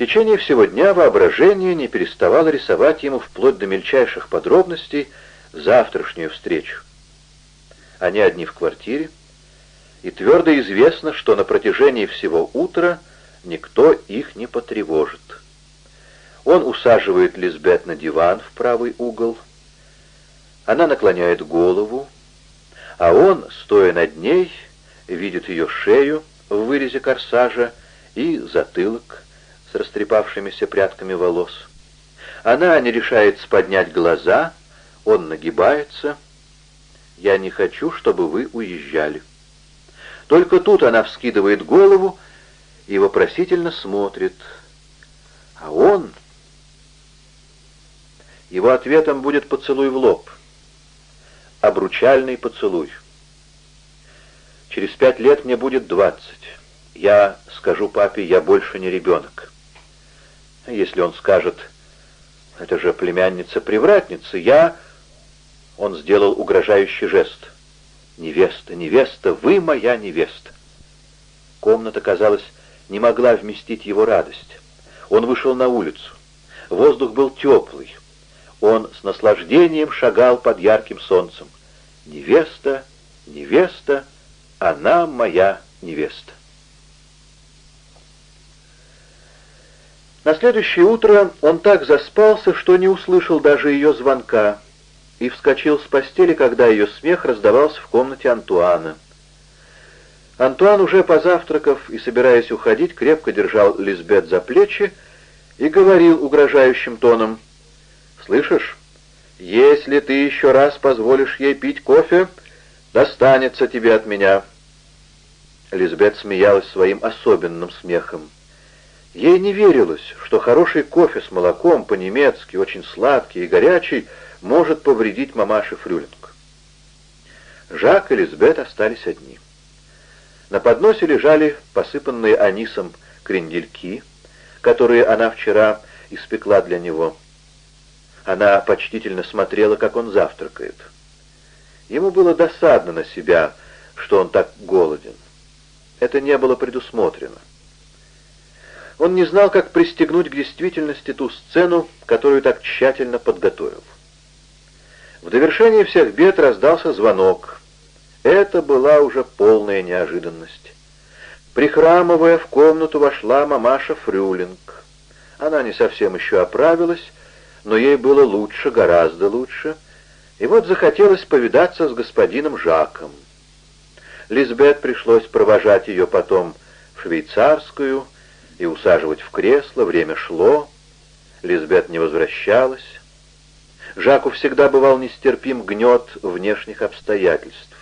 течение всего дня воображение не переставало рисовать ему вплоть до мельчайших подробностей завтрашнюю встречу. Они одни в квартире, и твердо известно, что на протяжении всего утра никто их не потревожит. Он усаживает Лизбет на диван в правый угол, она наклоняет голову, а он, стоя над ней, видит ее шею в вырезе корсажа и затылок с растрепавшимися прядками волос. Она не решается поднять глаза, он нагибается. «Я не хочу, чтобы вы уезжали». Только тут она вскидывает голову и вопросительно смотрит. А он... Его ответом будет поцелуй в лоб. Обручальный поцелуй. Через пять лет мне будет двадцать. Я скажу папе, я больше не ребенок. Если он скажет, это же племянница-привратница, я... Он сделал угрожающий жест. «Невеста, невеста, вы моя невеста!» Комната, казалось, не могла вместить его радость. Он вышел на улицу. Воздух был теплый. Он с наслаждением шагал под ярким солнцем. «Невеста, невеста, она моя невеста!» На следующее утро он так заспался, что не услышал даже ее звонка, и вскочил с постели, когда ее смех раздавался в комнате Антуана. Антуан, уже позавтракав и собираясь уходить, крепко держал Лизбет за плечи и говорил угрожающим тоном, «Слышишь, если ты еще раз позволишь ей пить кофе, достанется тебе от меня». Лизбет смеялась своим особенным смехом. Ей не верилось, что хороший кофе с молоком по-немецки, очень сладкий и горячий, может повредить мамаше Фрюлинг. Жак и Лизбет остались одни. На подносе лежали посыпанные анисом крендельки, которые она вчера испекла для него. Она почтительно смотрела, как он завтракает. Ему было досадно на себя, что он так голоден. Это не было предусмотрено. Он не знал, как пристегнуть к действительности ту сцену, которую так тщательно подготовил. В довершение всех бед раздался звонок. Это была уже полная неожиданность. Прихрамывая, в комнату вошла мамаша Фрюлинг. Она не совсем еще оправилась, но ей было лучше, гораздо лучше, и вот захотелось повидаться с господином Жаком. Лизбет пришлось провожать ее потом в швейцарскую и усаживать в кресло, время шло, Лизбет не возвращалась. Жаку всегда бывал нестерпим гнет внешних обстоятельств.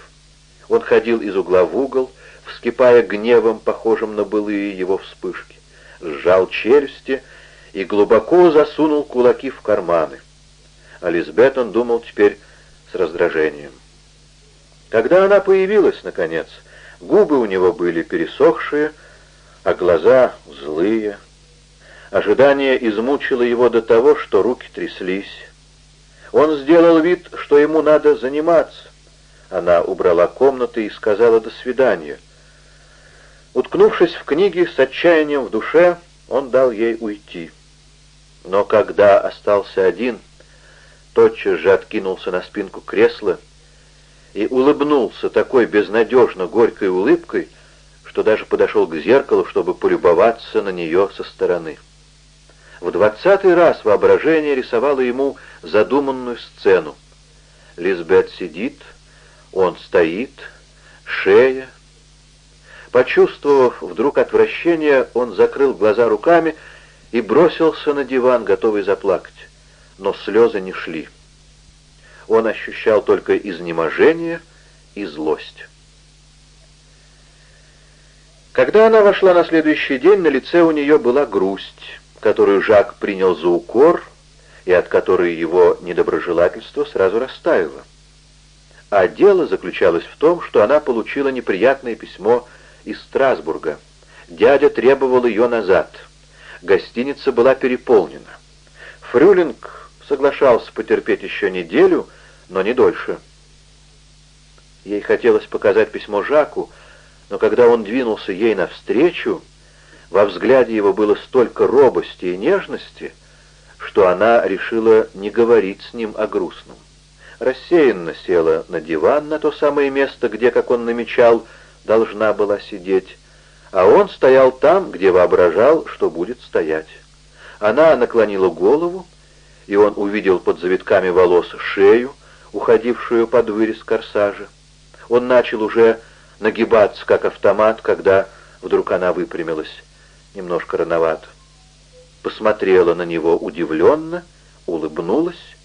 Он ходил из угла в угол, вскипая гневом, похожим на былые его вспышки, сжал челюсти и глубоко засунул кулаки в карманы. А Лизбет он думал теперь с раздражением. Когда она появилась, наконец, губы у него были пересохшие, а глаза злые. Ожидание измучило его до того, что руки тряслись. Он сделал вид, что ему надо заниматься. Она убрала комнаты и сказала «до свидания». Уткнувшись в книги с отчаянием в душе, он дал ей уйти. Но когда остался один, тотчас же откинулся на спинку кресла и улыбнулся такой безнадежно горькой улыбкой, что даже подошел к зеркалу, чтобы полюбоваться на нее со стороны. В двадцатый раз воображение рисовало ему задуманную сцену. Лизбет сидит, он стоит, шея. Почувствовав вдруг отвращение, он закрыл глаза руками и бросился на диван, готовый заплакать. Но слезы не шли. Он ощущал только изнеможение и злость. Когда она вошла на следующий день, на лице у нее была грусть которую Жак принял за укор и от которой его недоброжелательство сразу растаяло. А дело заключалось в том, что она получила неприятное письмо из Страсбурга. Дядя требовал ее назад. Гостиница была переполнена. Фрюлинг соглашался потерпеть еще неделю, но не дольше. Ей хотелось показать письмо Жаку, но когда он двинулся ей навстречу, Во взгляде его было столько робости и нежности, что она решила не говорить с ним о грустном. Рассеянно села на диван, на то самое место, где, как он намечал, должна была сидеть, а он стоял там, где воображал, что будет стоять. Она наклонила голову, и он увидел под завитками волос шею, уходившую под вырез корсажа. Он начал уже нагибаться, как автомат, когда вдруг она выпрямилась. Немножко рановато. Посмотрела на него удивленно, улыбнулась,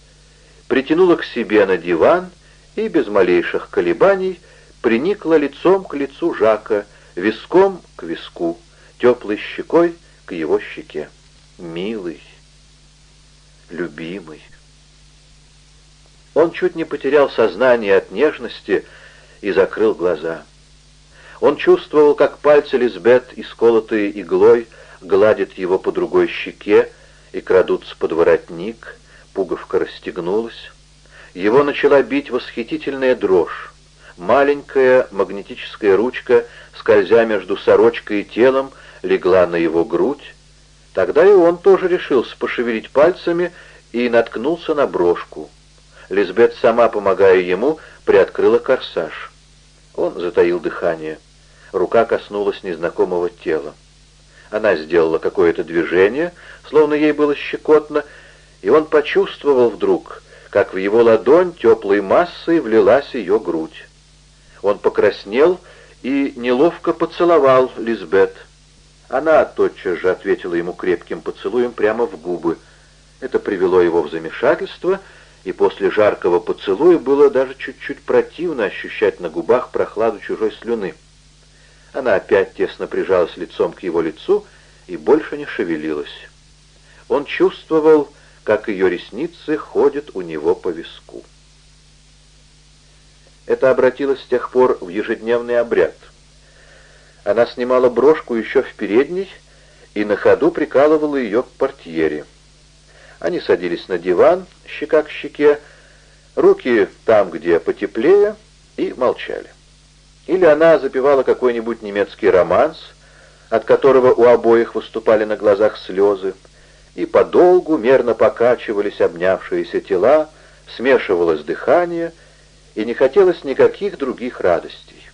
притянула к себе на диван и без малейших колебаний приникла лицом к лицу Жака, виском к виску, теплой щекой к его щеке. Милый, любимый. Он чуть не потерял сознание от нежности и закрыл глаза. Он чувствовал, как пальцы Лизбет, исколотые иглой, гладят его по другой щеке и крадутся под воротник, пуговка расстегнулась. Его начала бить восхитительная дрожь. Маленькая магнетическая ручка, скользя между сорочкой и телом, легла на его грудь. Тогда и он тоже решился пошевелить пальцами и наткнулся на брошку. Лизбет, сама помогая ему, приоткрыла корсаж. Он затаил дыхание. Рука коснулась незнакомого тела. Она сделала какое-то движение, словно ей было щекотно, и он почувствовал вдруг, как в его ладонь теплой массой влилась ее грудь. Он покраснел и неловко поцеловал Лизбет. Она тотчас же ответила ему крепким поцелуем прямо в губы. Это привело его в замешательство, и после жаркого поцелуя было даже чуть-чуть противно ощущать на губах прохладу чужой слюны. Она опять тесно прижалась лицом к его лицу и больше не шевелилась. Он чувствовал, как ее ресницы ходят у него по виску. Это обратилось с тех пор в ежедневный обряд. Она снимала брошку еще в передней и на ходу прикалывала ее к портьере. Они садились на диван, щека к щеке, руки там, где потеплее, и молчали. Или она запевала какой-нибудь немецкий романс, от которого у обоих выступали на глазах слезы, и подолгу мерно покачивались обнявшиеся тела, смешивалось дыхание, и не хотелось никаких других радостей.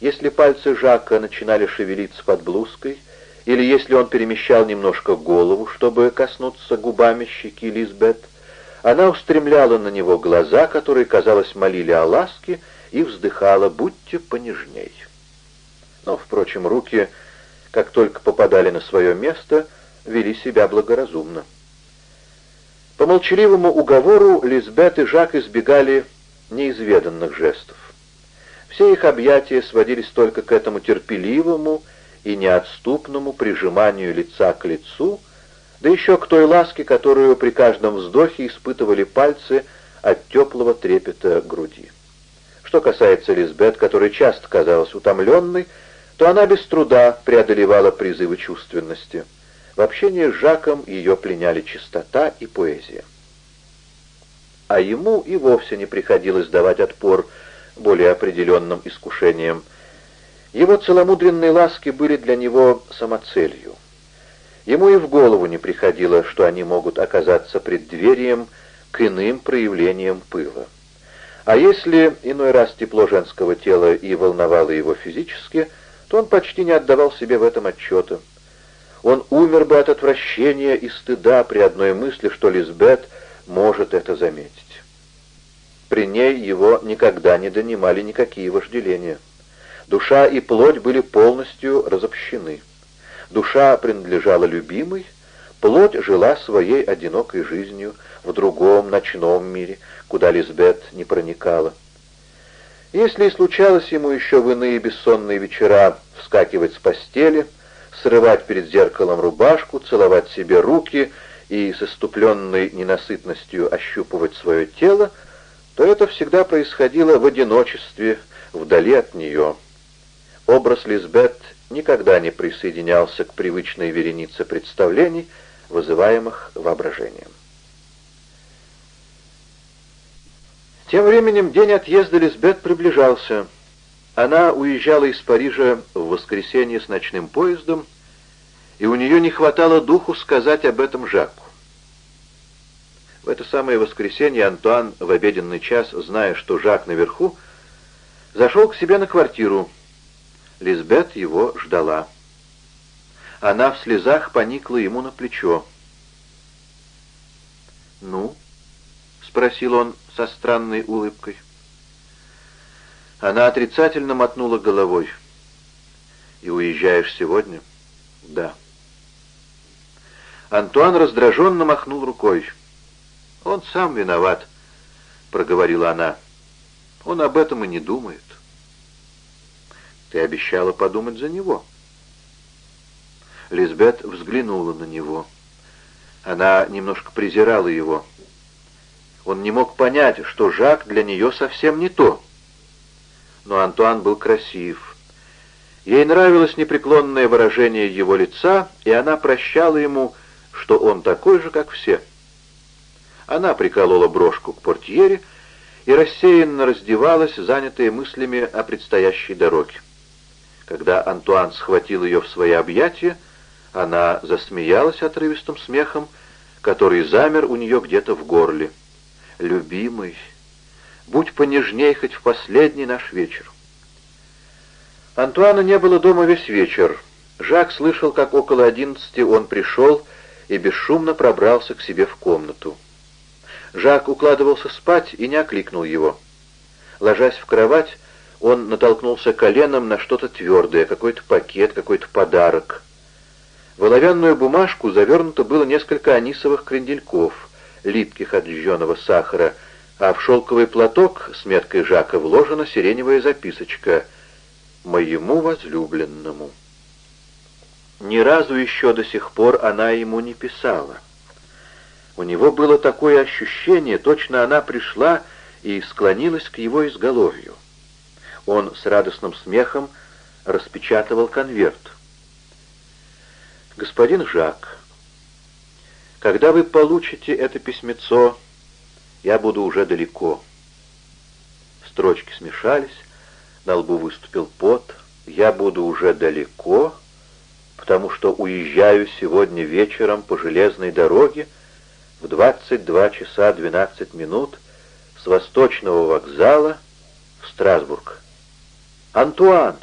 Если пальцы Жака начинали шевелиться под блузкой, или если он перемещал немножко голову, чтобы коснуться губами щеки Лизбет, она устремляла на него глаза, которые, казалось, молили о ласке, и вздыхала «будьте понежней». Но, впрочем, руки, как только попадали на свое место, вели себя благоразумно. По молчаливому уговору Лизбет и Жак избегали неизведанных жестов. Все их объятия сводились только к этому терпеливому и неотступному прижиманию лица к лицу, да еще к той ласке, которую при каждом вздохе испытывали пальцы от теплого трепета груди. Что касается Лизбет, которая часто казалась утомленной, то она без труда преодолевала призывы чувственности. В общении с Жаком ее пленяли чистота и поэзия. А ему и вовсе не приходилось давать отпор более определенным искушениям. Его целомудренные ласки были для него самоцелью. Ему и в голову не приходило, что они могут оказаться преддверием к иным проявлениям пыла. А если иной раз тепло женского тела и волновало его физически, то он почти не отдавал себе в этом отчета. Он умер бы от отвращения и стыда при одной мысли, что Лизбет может это заметить. При ней его никогда не донимали никакие вожделения. Душа и плоть были полностью разобщены. Душа принадлежала любимой, плоть жила своей одинокой жизнью в другом ночном мире, куда Лизбет не проникала. Если и случалось ему еще в иные бессонные вечера вскакивать с постели, срывать перед зеркалом рубашку, целовать себе руки и с иступленной ненасытностью ощупывать свое тело, то это всегда происходило в одиночестве, вдали от нее. Образ Лизбет никогда не присоединялся к привычной веренице представлений, вызываемых воображением. Тем временем день отъезда Лизбет приближался. Она уезжала из Парижа в воскресенье с ночным поездом, и у нее не хватало духу сказать об этом Жаку. В это самое воскресенье Антуан в обеденный час, зная, что Жак наверху, зашел к себе на квартиру. Лизбет его ждала. Она в слезах поникла ему на плечо. «Ну?» — спросил он со странной улыбкой. Она отрицательно мотнула головой. «И уезжаешь сегодня?» «Да». Антуан раздраженно махнул рукой. «Он сам виноват», — проговорила она. «Он об этом и не думает». «Ты обещала подумать за него». Лизбет взглянула на него. Она немножко презирала его. Он не мог понять, что Жак для нее совсем не то. Но Антуан был красив. Ей нравилось непреклонное выражение его лица, и она прощала ему, что он такой же, как все. Она приколола брошку к портьере и рассеянно раздевалась, занятая мыслями о предстоящей дороге. Когда Антуан схватил ее в свои объятия, она засмеялась отрывистым смехом, который замер у нее где-то в горле. «Любимый, будь понежней хоть в последний наш вечер». Антуана не было дома весь вечер. Жак слышал, как около одиннадцати он пришел и бесшумно пробрался к себе в комнату. Жак укладывался спать и не окликнул его. Ложась в кровать, он натолкнулся коленом на что-то твердое, какой-то пакет, какой-то подарок. В оловянную бумажку завернуто было несколько анисовых крендельков, липких от жженого сахара, а в шелковый платок с меткой Жака вложена сиреневая записочка «Моему возлюбленному». Ни разу еще до сих пор она ему не писала. У него было такое ощущение, точно она пришла и склонилась к его изголовью. Он с радостным смехом распечатывал конверт. «Господин Жак, когда вы получите это письмецо, я буду уже далеко». Строчки смешались, на лбу выступил пот. «Я буду уже далеко, потому что уезжаю сегодня вечером по железной дороге в 22 часа 12 минут с восточного вокзала в Страсбург». «Антуан!»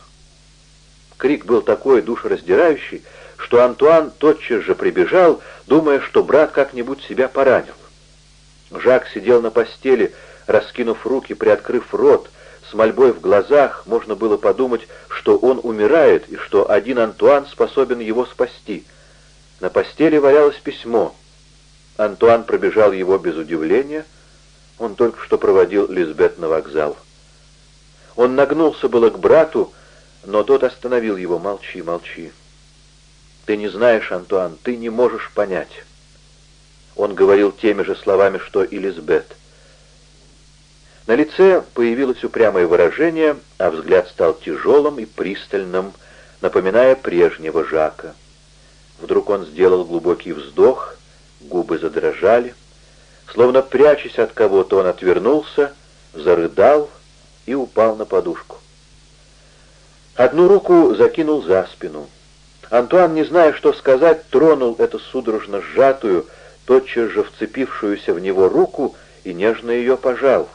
Крик был такой душераздирающий, что Антуан тотчас же прибежал, думая, что брат как-нибудь себя поранил. Жак сидел на постели, раскинув руки, приоткрыв рот, с мольбой в глазах можно было подумать, что он умирает и что один Антуан способен его спасти. На постели валялось письмо. Антуан пробежал его без удивления. Он только что проводил Лизбет на вокзал. Он нагнулся было к брату, но тот остановил его. «Молчи, молчи. Ты не знаешь, Антуан, ты не можешь понять». Он говорил теми же словами, что и Лизбет. На лице появилось упрямое выражение, а взгляд стал тяжелым и пристальным, напоминая прежнего Жака. Вдруг он сделал глубокий вздох, губы задрожали. Словно прячась от кого-то, он отвернулся, зарыдал и упал на подушку. Одну руку закинул за спину. Антуан, не зная, что сказать, тронул эту судорожно сжатую, тотчас же вцепившуюся в него руку и нежно ее пожал.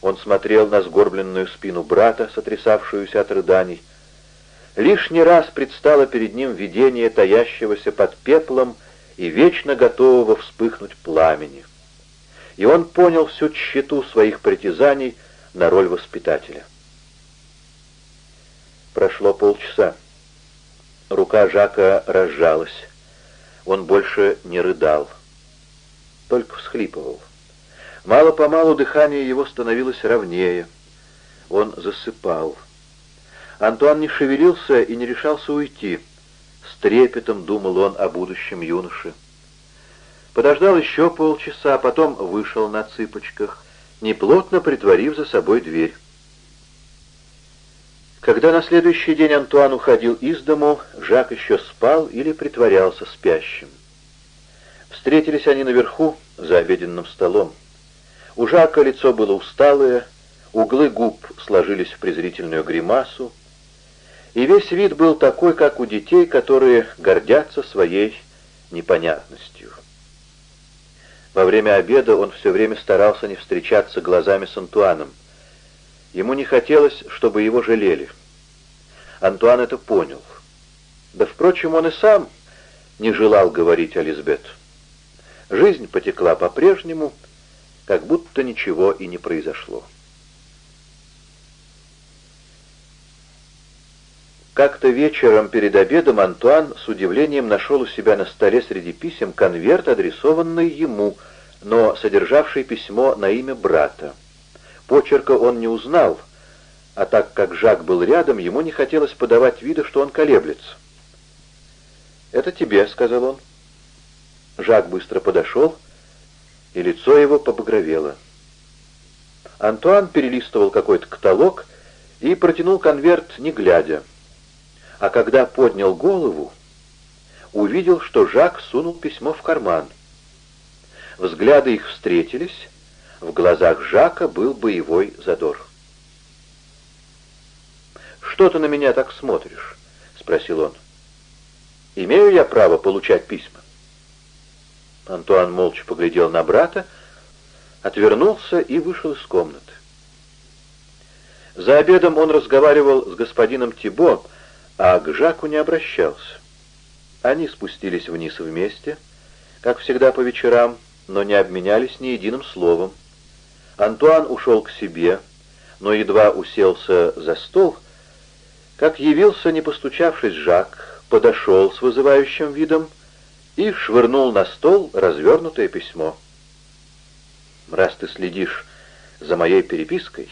Он смотрел на сгорбленную спину брата, сотрясавшуюся от рыданий. Лишний раз предстало перед ним видение таящегося под пеплом и вечно готового вспыхнуть пламени. И он понял всю тщету своих притязаний на роль воспитателя. Прошло полчаса. Рука Жака разжалась. Он больше не рыдал, только всхлипывал. Мало-помалу дыхание его становилось ровнее. Он засыпал. Антуан не шевелился и не решался уйти. С трепетом думал он о будущем юноше. Подождал еще полчаса, потом вышел на цыпочках, неплотно притворив за собой дверь. Когда на следующий день Антуан уходил из дому, Жак еще спал или притворялся спящим. Встретились они наверху, за обеденным столом. У Жака лицо было усталое, углы губ сложились в презрительную гримасу, и весь вид был такой, как у детей, которые гордятся своей непонятностью. Во время обеда он все время старался не встречаться глазами с Антуаном. Ему не хотелось, чтобы его жалели. Антуан это понял. Да, впрочем, он и сам не желал говорить о Лизбет. Жизнь потекла по-прежнему, как будто ничего и не произошло. Как-то вечером перед обедом Антуан с удивлением нашел у себя на столе среди писем конверт, адресованный ему, но содержавший письмо на имя брата. Почерка он не узнал, а так как Жак был рядом, ему не хотелось подавать вида, что он колеблется. «Это тебе», — сказал он. Жак быстро подошел, и лицо его побагровело. Антуан перелистывал какой-то каталог и протянул конверт, не глядя а когда поднял голову, увидел, что Жак сунул письмо в карман. Взгляды их встретились, в глазах Жака был боевой задор. «Что ты на меня так смотришь?» — спросил он. «Имею я право получать письма?» Антуан молча поглядел на брата, отвернулся и вышел из комнаты. За обедом он разговаривал с господином Тибо, а к Жаку не обращался. Они спустились вниз вместе, как всегда по вечерам, но не обменялись ни единым словом. Антуан ушел к себе, но едва уселся за стол, как явился, не постучавшись, Жак, подошел с вызывающим видом и швырнул на стол развернутое письмо. «Раз ты следишь за моей перепиской,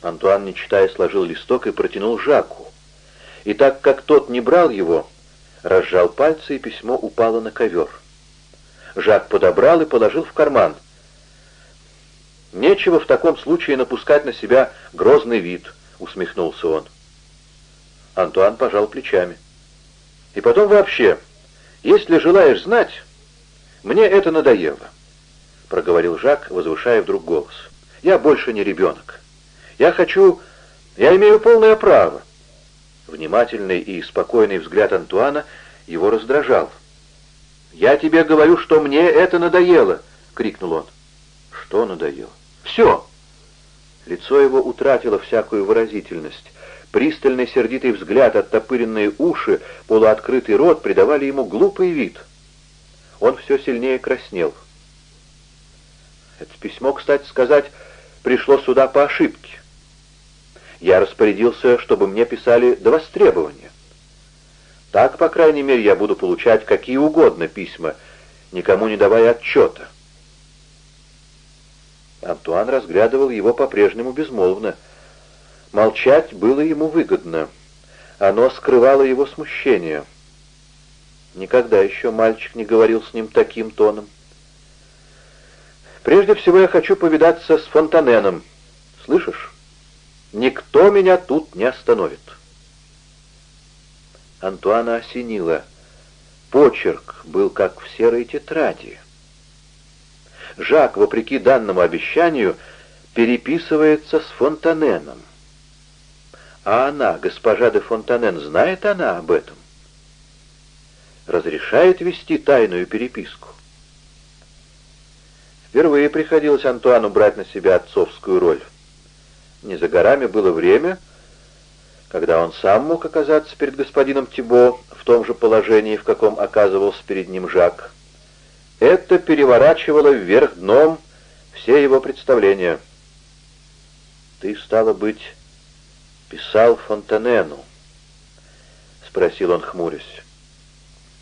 Антуан, не читая, сложил листок и протянул Жаку. И так как тот не брал его, разжал пальцы, и письмо упало на ковер. Жак подобрал и положил в карман. «Нечего в таком случае напускать на себя грозный вид», — усмехнулся он. Антуан пожал плечами. «И потом вообще, если желаешь знать, мне это надоело», — проговорил Жак, возвышая вдруг голос. «Я больше не ребенок». Я хочу... Я имею полное право». Внимательный и спокойный взгляд Антуана его раздражал. «Я тебе говорю, что мне это надоело!» — крикнул он. «Что надоело?» «Все!» Лицо его утратило всякую выразительность. Пристальный сердитый взгляд, оттопыренные уши, полуоткрытый рот придавали ему глупый вид. Он все сильнее краснел. Это письмо, кстати сказать, пришло сюда по ошибке. Я распорядился, чтобы мне писали до востребования. Так, по крайней мере, я буду получать какие угодно письма, никому не давая отчета. Антуан разглядывал его по-прежнему безмолвно. Молчать было ему выгодно. Оно скрывало его смущение. Никогда еще мальчик не говорил с ним таким тоном. «Прежде всего я хочу повидаться с Фонтаненом. Слышишь?» Никто меня тут не остановит. Антуана осенило. Почерк был как в серой тетради. Жак, вопреки данному обещанию, переписывается с Фонтаненом. А она, госпожа де Фонтанен, знает она об этом? Разрешает вести тайную переписку? Впервые приходилось Антуану брать на себя отцовскую роль. Не за горами было время, когда он сам мог оказаться перед господином Тибо в том же положении, в каком оказывался перед ним Жак. Это переворачивало вверх дном все его представления. «Ты, стало быть, писал Фонтанену?» — спросил он, хмурясь.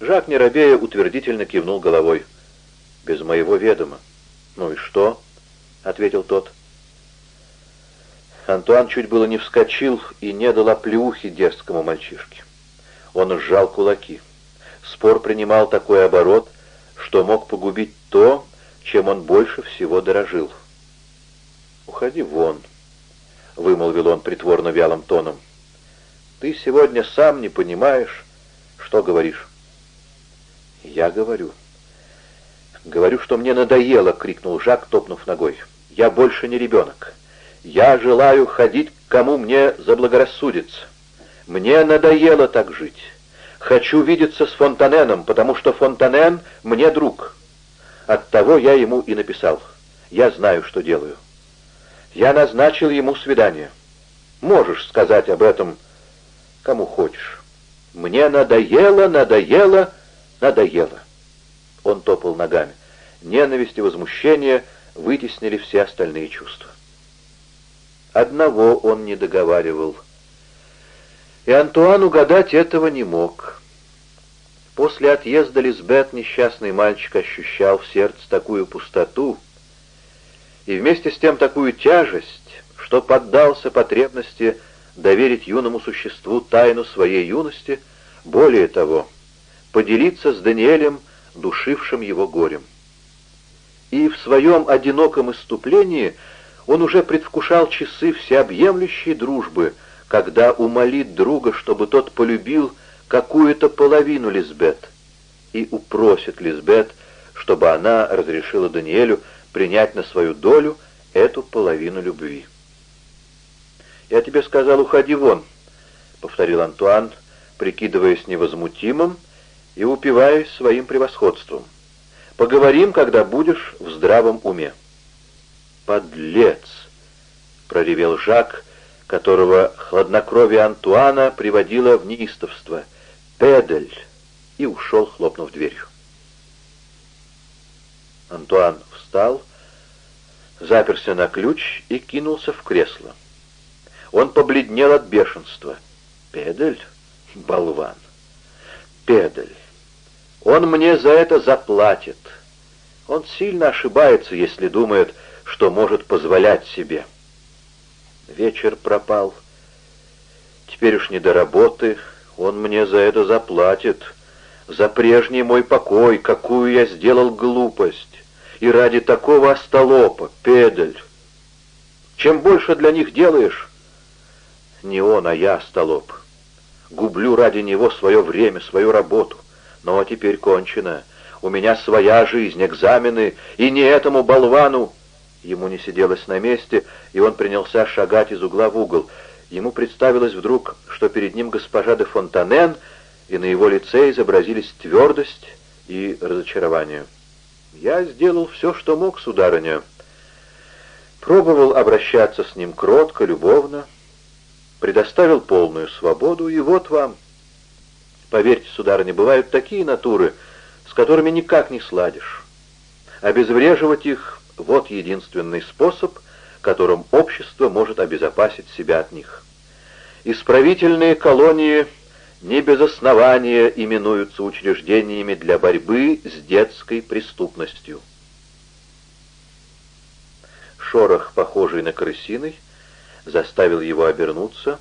Жак Неробея утвердительно кивнул головой. «Без моего ведома». «Ну и что?» — ответил тот. Антуан чуть было не вскочил и не дал оплеухи дерзкому мальчишке. Он сжал кулаки. Спор принимал такой оборот, что мог погубить то, чем он больше всего дорожил. «Уходи вон», — вымолвил он притворно вялым тоном. «Ты сегодня сам не понимаешь, что говоришь». «Я говорю». «Говорю, что мне надоело», — крикнул Жак, топнув ногой. «Я больше не ребенок». Я желаю ходить, кому мне заблагорассудится. Мне надоело так жить. Хочу видеться с Фонтаненом, потому что Фонтанен мне друг. Оттого я ему и написал. Я знаю, что делаю. Я назначил ему свидание. Можешь сказать об этом кому хочешь. Мне надоело, надоело, надоело. Он топал ногами. Ненависть и возмущение вытеснили все остальные чувства. Одного он не договаривал. И Антуан угадать этого не мог. После отъезда Лизбет несчастный мальчик ощущал в сердце такую пустоту и вместе с тем такую тяжесть, что поддался потребности доверить юному существу тайну своей юности, более того, поделиться с Даниэлем, душившим его горем. И в своем одиноком иступлении он уже предвкушал часы всеобъемлющей дружбы, когда умолит друга, чтобы тот полюбил какую-то половину Лизбет, и упросит Лизбет, чтобы она разрешила Даниэлю принять на свою долю эту половину любви. «Я тебе сказал, уходи вон», — повторил Антуан, прикидываясь невозмутимым и упиваясь своим превосходством. «Поговорим, когда будешь в здравом уме». «Подлец!» — проревел Жак, которого хладнокровие Антуана приводило в неистовство. «Педель!» и ушел, хлопнув дверью. Антуан встал, заперся на ключ и кинулся в кресло. Он побледнел от бешенства. «Педель? Болван! Педель! Он мне за это заплатит. Он сильно ошибается, если думает, что может позволять себе». Вечер пропал. Теперь уж не до работы. Он мне за это заплатит. За прежний мой покой, какую я сделал глупость. И ради такого остолопа, педель. Чем больше для них делаешь, не он, а я, столоп. Гублю ради него свое время, свою работу. Но теперь кончено. У меня своя жизнь, экзамены, и не этому болвану. Ему не сиделось на месте, и он принялся шагать из угла в угол. Ему представилось вдруг, что перед ним госпожа де Фонтанен, и на его лице изобразились твердость и разочарование. «Я сделал все, что мог, сударыня». Пробовал обращаться с ним кротко, любовно, предоставил полную свободу, и вот вам. Поверьте, сударыня, бывают такие натуры, с которыми никак не сладишь. Обезвреживать их — вот единственный способ, которым общество может обезопасить себя от них. Исправительные колонии не без основания именуются учреждениями для борьбы с детской преступностью. Шорох, похожий на крысиный, заставил его обернуться.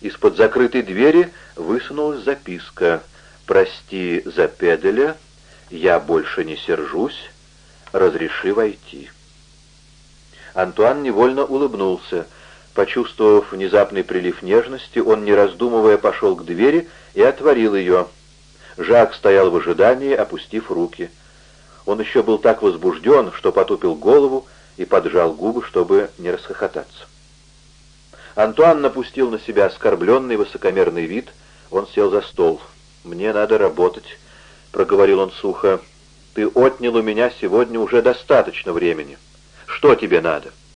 Из-под закрытой двери высунулась записка «Прости за педеля, я больше не сержусь, разреши войти». Антуан невольно улыбнулся. Почувствовав внезапный прилив нежности, он, не раздумывая, пошел к двери и отворил ее. Жак стоял в ожидании, опустив руки. Он еще был так возбужден, что потупил голову и поджал губы, чтобы не расхохотаться. Антуан напустил на себя оскорбленный высокомерный вид. Он сел за стол. «Мне надо работать», — проговорил он сухо. «Ты отнял у меня сегодня уже достаточно времени. Что тебе надо?»